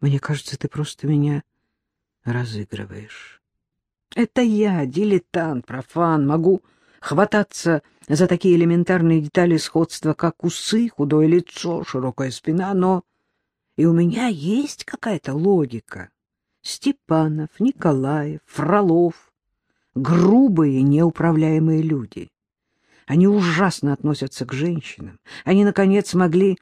Мне кажется, ты просто меня разыгрываешь. Это я, дилетант, профан, могу хвататься за такие элементарные детали сходства, как усы, худое лицо, широкая спина, но и у меня есть какая-то логика. Степанов, Николаев, Фролов — грубые, неуправляемые люди. Они ужасно относятся к женщинам. Они, наконец, могли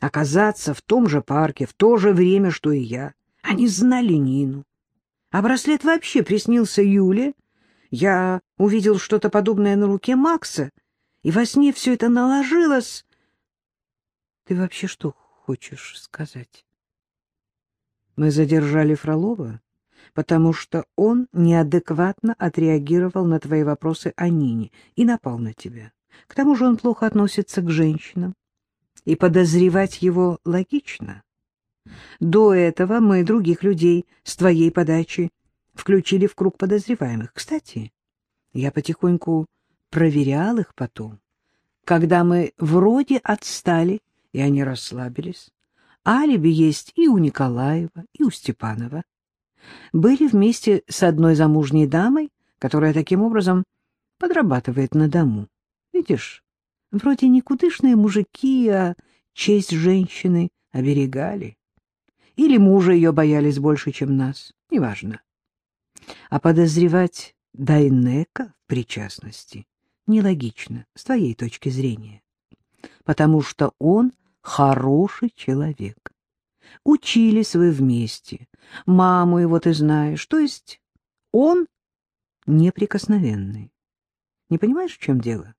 оказаться в том же парке в то же время, что и я. Они знали Нину. А браслет вообще приснился Юле. Я увидел что-то подобное на руке Макса, и во сне все это наложилось. Ты вообще что хочешь сказать? Мы задержали Фролова, потому что он неадекватно отреагировал на твои вопросы о Нине и напал на тебя. К тому же он плохо относится к женщинам, и подозревать его логично. До этого мы других людей с твоей подачи включили в круг подозреваемых. Кстати, я потихоньку проверял их потом, когда мы вроде отстали, и они расслабились. Алиби есть и у Николаева, и у Степанова. Были вместе с одной замужней дамой, которая таким образом подрабатывает на дому. Видишь, вроде никудышные мужики, а честь женщины оберегали. Или мужа ее боялись больше, чем нас, неважно. А подозревать Дайнека в причастности нелогично с твоей точки зрения, потому что он хороший человек. Учились вы вместе, маму его ты знаешь, то есть он неприкосновенный. Не понимаешь, в чем дело?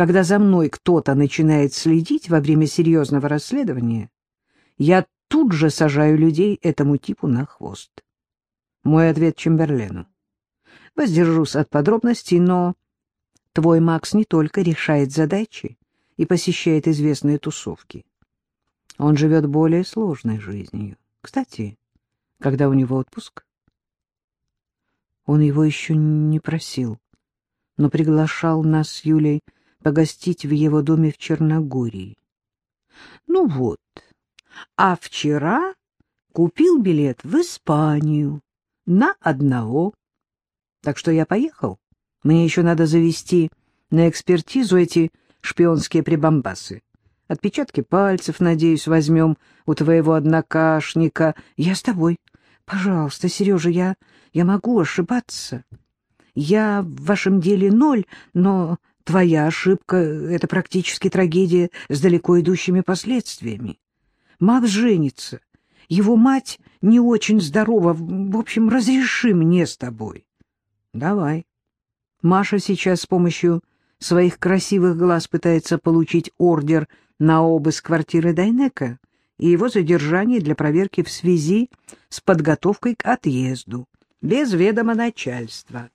Когда за мной кто-то начинает следить во время серьезного расследования, я тут же сажаю людей этому типу на хвост. Мой ответ Чемберлену. Воздержусь от подробностей, но твой Макс не только решает задачи и посещает известные тусовки. Он живет более сложной жизнью. Кстати, когда у него отпуск? Он его еще не просил, но приглашал нас с Юлей погостить в его доме в Черногории. Ну вот, а вчера купил билет в Испанию на одного. Так что я поехал. Мне еще надо завести на экспертизу эти шпионские прибамбасы. Отпечатки пальцев, надеюсь, возьмем у твоего однокашника. Я с тобой. Пожалуйста, Сережа, я, я могу ошибаться. Я в вашем деле ноль, но твоя ошибка — это практически трагедия с далеко идущими последствиями. Макс женится. Его мать не очень здорова. В общем, разреши мне с тобой. Давай. Маша сейчас с помощью своих красивых глаз пытается получить ордер на обыск квартиры Дайнека и его задержание для проверки в связи с подготовкой к отъезду, без ведома начальства.